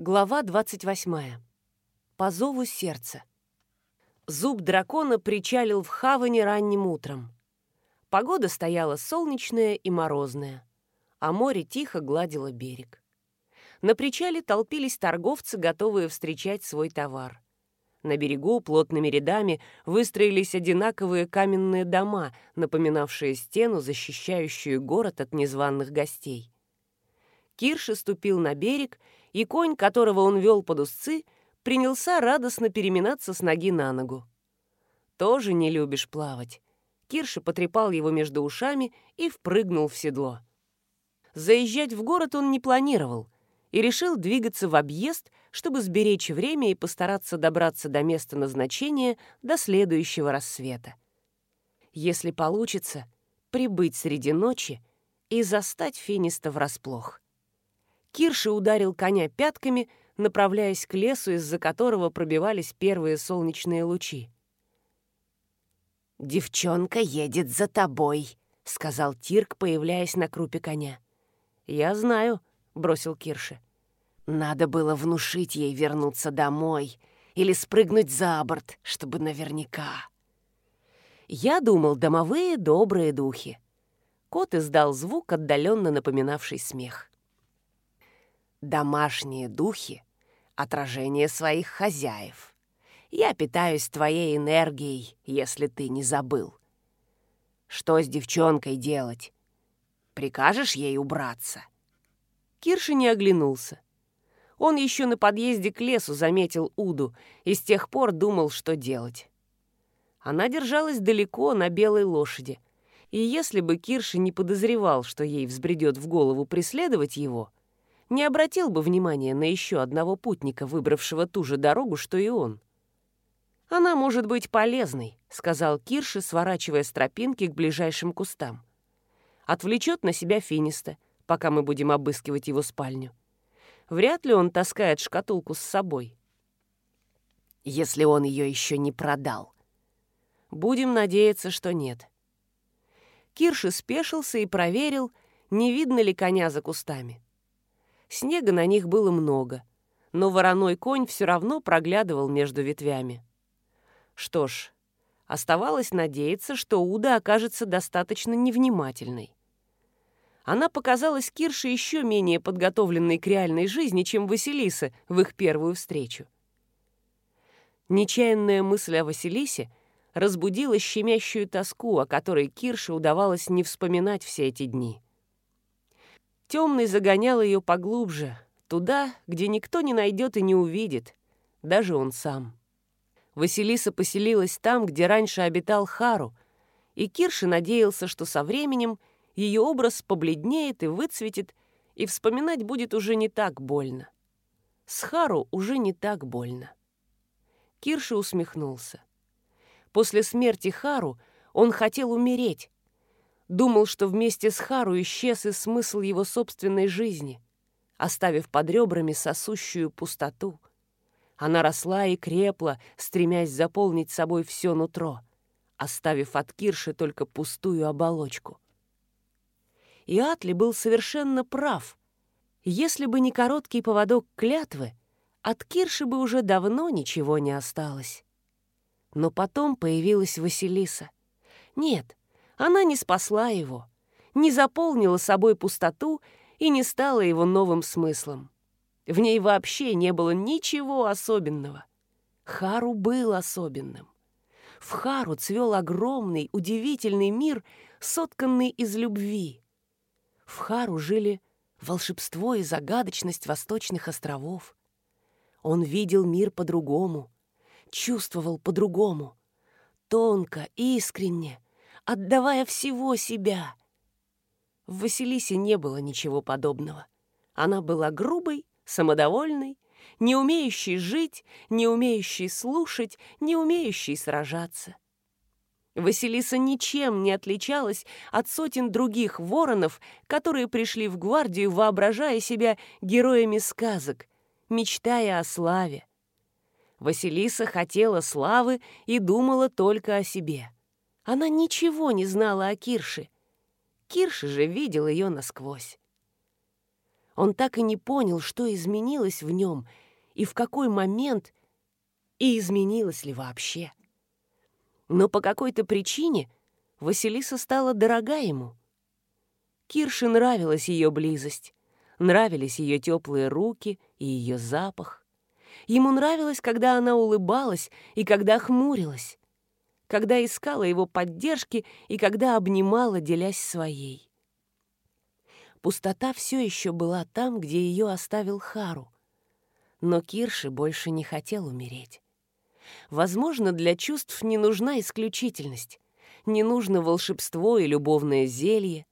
Глава 28. По зову сердца. Зуб дракона причалил в хаване ранним утром. Погода стояла солнечная и морозная, а море тихо гладило берег. На причале толпились торговцы, готовые встречать свой товар. На берегу плотными рядами выстроились одинаковые каменные дома, напоминавшие стену, защищающую город от незваных гостей. Кирши ступил на берег, и конь, которого он вел под узцы, принялся радостно переминаться с ноги на ногу. «Тоже не любишь плавать». Кирши потрепал его между ушами и впрыгнул в седло. Заезжать в город он не планировал и решил двигаться в объезд, чтобы сберечь время и постараться добраться до места назначения до следующего рассвета. Если получится, прибыть среди ночи и застать Финиста врасплох. Кирши ударил коня пятками, направляясь к лесу, из-за которого пробивались первые солнечные лучи. «Девчонка едет за тобой», — сказал Тирк, появляясь на крупе коня. «Я знаю», — бросил Кирши. «Надо было внушить ей вернуться домой или спрыгнуть за борт, чтобы наверняка». Я думал, домовые добрые духи. Кот издал звук, отдаленно напоминавший смех. Домашние духи — отражение своих хозяев. Я питаюсь твоей энергией, если ты не забыл. Что с девчонкой делать? Прикажешь ей убраться?» Кирши не оглянулся. Он еще на подъезде к лесу заметил Уду и с тех пор думал, что делать. Она держалась далеко на белой лошади, и если бы Кирши не подозревал, что ей взбредет в голову преследовать его — не обратил бы внимания на еще одного путника, выбравшего ту же дорогу, что и он. «Она может быть полезной», — сказал Кирши, сворачивая с тропинки к ближайшим кустам. «Отвлечет на себя Финиста, пока мы будем обыскивать его спальню. Вряд ли он таскает шкатулку с собой». «Если он ее еще не продал». «Будем надеяться, что нет». Кирши спешился и проверил, не видно ли коня за кустами. Снега на них было много, но вороной конь все равно проглядывал между ветвями. Что ж, оставалось надеяться, что Уда окажется достаточно невнимательной. Она показалась Кирше еще менее подготовленной к реальной жизни, чем Василиса в их первую встречу. Нечаянная мысль о Василисе разбудила щемящую тоску, о которой Кирше удавалось не вспоминать все эти дни. Темный загонял ее поглубже, туда, где никто не найдет и не увидит, даже он сам. Василиса поселилась там, где раньше обитал Хару, и Кирши надеялся, что со временем ее образ побледнеет и выцветит, и вспоминать будет уже не так больно. С Хару уже не так больно. Кирши усмехнулся. После смерти Хару он хотел умереть, Думал, что вместе с Хару исчез и смысл его собственной жизни, оставив под ребрами сосущую пустоту. Она росла и крепла, стремясь заполнить собой все нутро, оставив от Кирши только пустую оболочку. И Атли был совершенно прав. Если бы не короткий поводок клятвы, от Кирши бы уже давно ничего не осталось. Но потом появилась Василиса. Нет, она не спасла его, не заполнила собой пустоту и не стала его новым смыслом. В ней вообще не было ничего особенного. Хару был особенным. В Хару цвел огромный, удивительный мир, сотканный из любви. В Хару жили волшебство и загадочность восточных островов. Он видел мир по-другому, чувствовал по-другому, тонко, искренне, отдавая всего себя. В Василисе не было ничего подобного. Она была грубой, самодовольной, не умеющей жить, не умеющей слушать, не умеющей сражаться. Василиса ничем не отличалась от сотен других воронов, которые пришли в гвардию, воображая себя героями сказок, мечтая о славе. Василиса хотела славы и думала только о себе. Она ничего не знала о Кирше. Кирша же видел ее насквозь. Он так и не понял, что изменилось в нем и в какой момент, и изменилось ли вообще. Но по какой-то причине Василиса стала дорога ему. Кирше нравилась ее близость, нравились ее теплые руки и ее запах. Ему нравилось, когда она улыбалась и когда хмурилась, когда искала его поддержки и когда обнимала, делясь своей. Пустота все еще была там, где ее оставил Хару. Но Кирши больше не хотел умереть. Возможно, для чувств не нужна исключительность, не нужно волшебство и любовное зелье.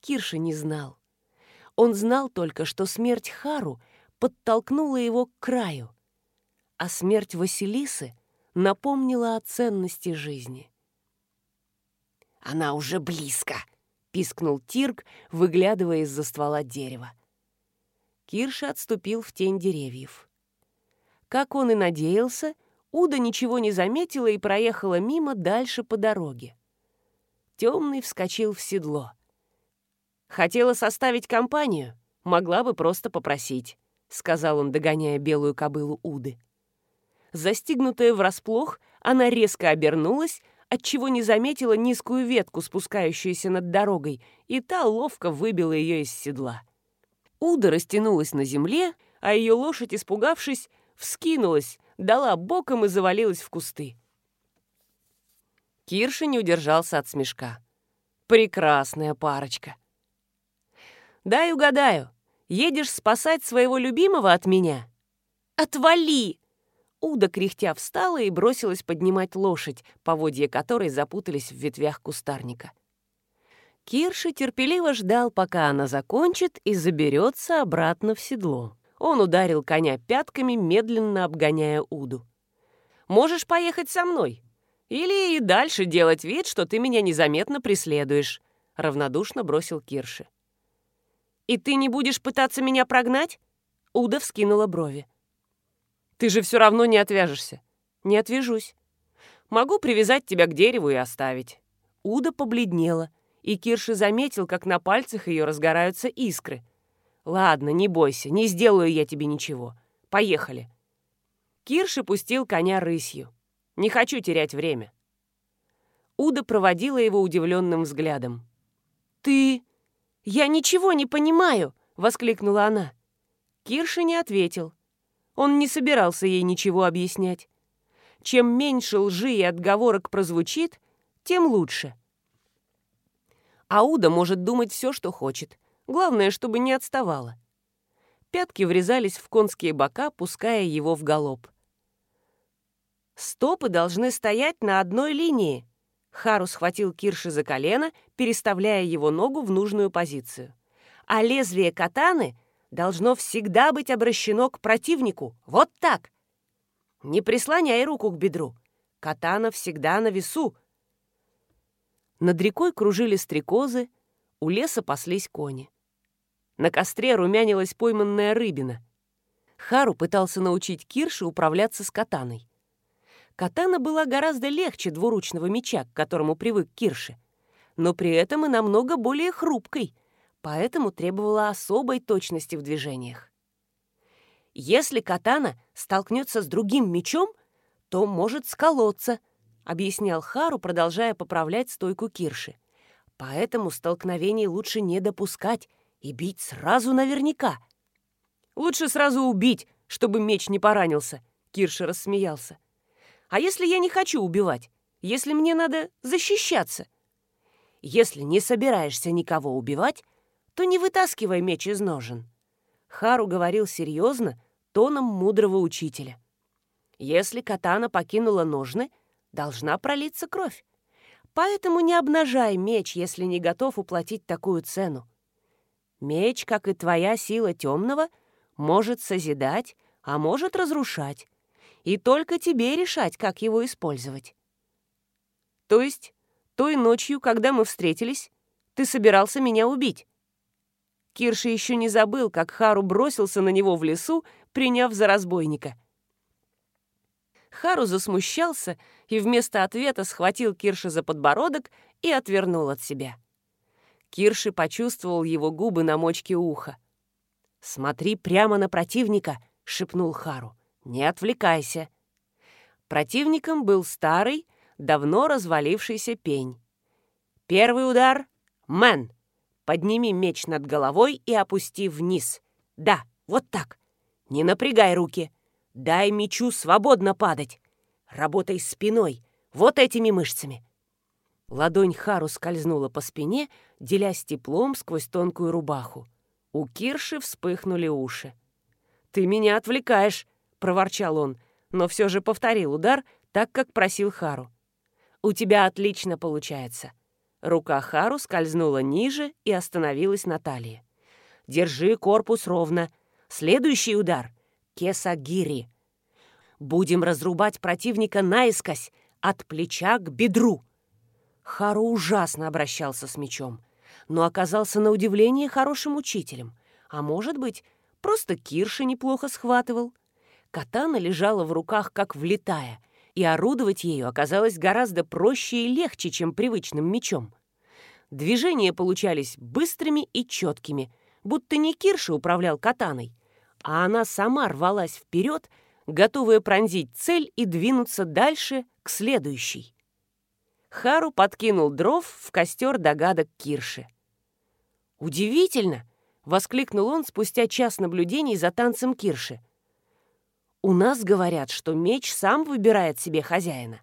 Кирша не знал. Он знал только, что смерть Хару подтолкнула его к краю, а смерть Василисы напомнила о ценности жизни. «Она уже близко!» — пискнул Тирк, выглядывая из-за ствола дерева. Кирша отступил в тень деревьев. Как он и надеялся, Уда ничего не заметила и проехала мимо дальше по дороге. Темный вскочил в седло. «Хотела составить компанию, могла бы просто попросить», — сказал он, догоняя белую кобылу Уды. Застигнутая врасплох, она резко обернулась, отчего не заметила низкую ветку, спускающуюся над дорогой, и та ловко выбила ее из седла. Уда растянулась на земле, а ее лошадь, испугавшись, вскинулась, дала боком и завалилась в кусты. Кирша не удержался от смешка. Прекрасная парочка. «Дай угадаю, едешь спасать своего любимого от меня?» «Отвали!» Уда кряхтя встала и бросилась поднимать лошадь, поводья которой запутались в ветвях кустарника. Кирши терпеливо ждал, пока она закончит и заберется обратно в седло. Он ударил коня пятками, медленно обгоняя Уду. «Можешь поехать со мной. Или и дальше делать вид, что ты меня незаметно преследуешь», — равнодушно бросил Кирши. «И ты не будешь пытаться меня прогнать?» Уда вскинула брови. «Ты же все равно не отвяжешься». «Не отвяжусь. Могу привязать тебя к дереву и оставить». Уда побледнела, и Кирши заметил, как на пальцах ее разгораются искры — «Ладно, не бойся, не сделаю я тебе ничего. Поехали». Кирши пустил коня рысью. «Не хочу терять время». Уда проводила его удивленным взглядом. «Ты... Я ничего не понимаю!» — воскликнула она. Кирши не ответил. Он не собирался ей ничего объяснять. Чем меньше лжи и отговорок прозвучит, тем лучше. Ауда может думать все, что хочет. Главное, чтобы не отставала. Пятки врезались в конские бока, пуская его в галоп. Стопы должны стоять на одной линии. Хару схватил Кирши за колено, переставляя его ногу в нужную позицию. А лезвие катаны должно всегда быть обращено к противнику. Вот так. Не прислоняй руку к бедру. Катана всегда на весу. Над рекой кружили стрекозы, у леса паслись кони. На костре румянилась пойманная рыбина. Хару пытался научить Кирши управляться с катаной. Катана была гораздо легче двуручного меча, к которому привык Кирши, но при этом и намного более хрупкой, поэтому требовала особой точности в движениях. Если катана столкнется с другим мечом, то может сколоться, объяснял Хару, продолжая поправлять стойку Кирши. Поэтому столкновений лучше не допускать и бить сразу наверняка. Лучше сразу убить, чтобы меч не поранился, Кирша рассмеялся. А если я не хочу убивать? Если мне надо защищаться? Если не собираешься никого убивать, то не вытаскивай меч из ножен. Хару говорил серьезно, тоном мудрого учителя. Если катана покинула ножны, должна пролиться кровь. Поэтому не обнажай меч, если не готов уплатить такую цену. Меч, как и твоя сила темного, может созидать, а может разрушать. И только тебе решать, как его использовать. То есть, той ночью, когда мы встретились, ты собирался меня убить. Кирши еще не забыл, как Хару бросился на него в лесу, приняв за разбойника. Хару засмущался и вместо ответа схватил Кирши за подбородок и отвернул от себя. Кирши почувствовал его губы на мочке уха. «Смотри прямо на противника!» — шепнул Хару. «Не отвлекайся!» Противником был старый, давно развалившийся пень. Первый удар — мэн. Подними меч над головой и опусти вниз. Да, вот так. Не напрягай руки. Дай мечу свободно падать. Работай спиной, вот этими мышцами. Ладонь Хару скользнула по спине, делясь теплом сквозь тонкую рубаху. У Кирши вспыхнули уши. «Ты меня отвлекаешь!» — проворчал он, но все же повторил удар, так как просил Хару. «У тебя отлично получается». Рука Хару скользнула ниже и остановилась на талии. «Держи корпус ровно. Следующий удар — кесагири. Будем разрубать противника наискось, от плеча к бедру». Хару ужасно обращался с мечом но оказался на удивление хорошим учителем. А может быть, просто Кирши неплохо схватывал. Катана лежала в руках как влетая, и орудовать ею оказалось гораздо проще и легче, чем привычным мечом. Движения получались быстрыми и четкими, будто не Кирша управлял катаной, а она сама рвалась вперед, готовая пронзить цель и двинуться дальше к следующей. Хару подкинул дров в костер догадок Кирши. «Удивительно!» — воскликнул он спустя час наблюдений за танцем Кирши. «У нас говорят, что меч сам выбирает себе хозяина.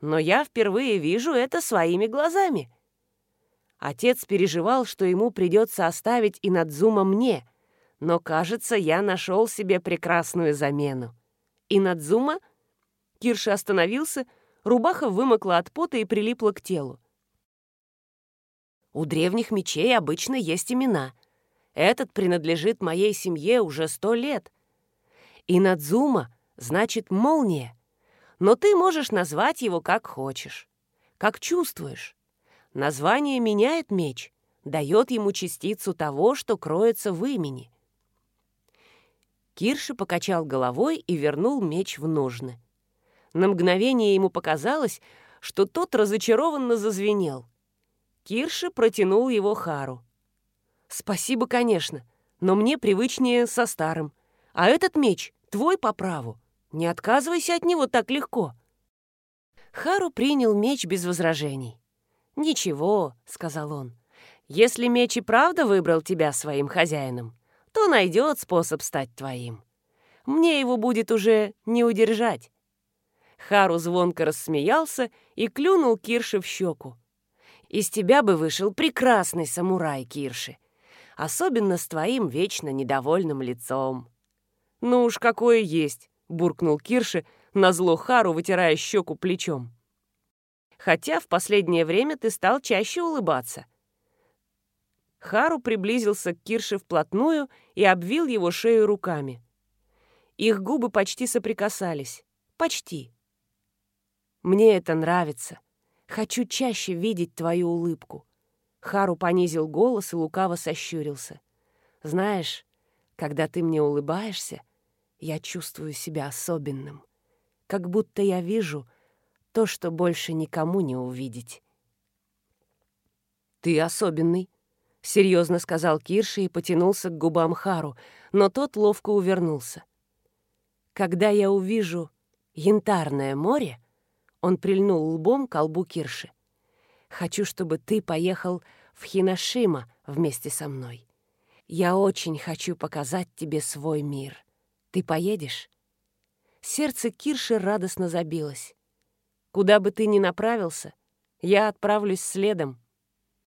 Но я впервые вижу это своими глазами». Отец переживал, что ему придется оставить и Инадзума мне, но, кажется, я нашел себе прекрасную замену. И Инадзума? Кирша остановился — Рубаха вымокла от пота и прилипла к телу. У древних мечей обычно есть имена. Этот принадлежит моей семье уже сто лет. И Надзума значит «молния». Но ты можешь назвать его как хочешь, как чувствуешь. Название меняет меч, дает ему частицу того, что кроется в имени. Кирши покачал головой и вернул меч в ножны. На мгновение ему показалось, что тот разочарованно зазвенел. Кирши протянул его Хару. «Спасибо, конечно, но мне привычнее со старым. А этот меч твой по праву. Не отказывайся от него так легко». Хару принял меч без возражений. «Ничего», — сказал он, — «если меч и правда выбрал тебя своим хозяином, то найдет способ стать твоим. Мне его будет уже не удержать». Хару звонко рассмеялся и клюнул Кирши в щеку. «Из тебя бы вышел прекрасный самурай, Кирши, особенно с твоим вечно недовольным лицом». «Ну уж какое есть», — буркнул Кирши, назло Хару, вытирая щеку плечом. «Хотя в последнее время ты стал чаще улыбаться». Хару приблизился к Кирше вплотную и обвил его шею руками. Их губы почти соприкасались. Почти. Мне это нравится. Хочу чаще видеть твою улыбку». Хару понизил голос и лукаво сощурился. «Знаешь, когда ты мне улыбаешься, я чувствую себя особенным. Как будто я вижу то, что больше никому не увидеть». «Ты особенный», — серьезно сказал Кирши и потянулся к губам Хару, но тот ловко увернулся. «Когда я увижу янтарное море, он прильнул лбом к колбу Кирши. «Хочу, чтобы ты поехал в Хиношима вместе со мной. Я очень хочу показать тебе свой мир. Ты поедешь?» Сердце Кирши радостно забилось. «Куда бы ты ни направился, я отправлюсь следом»,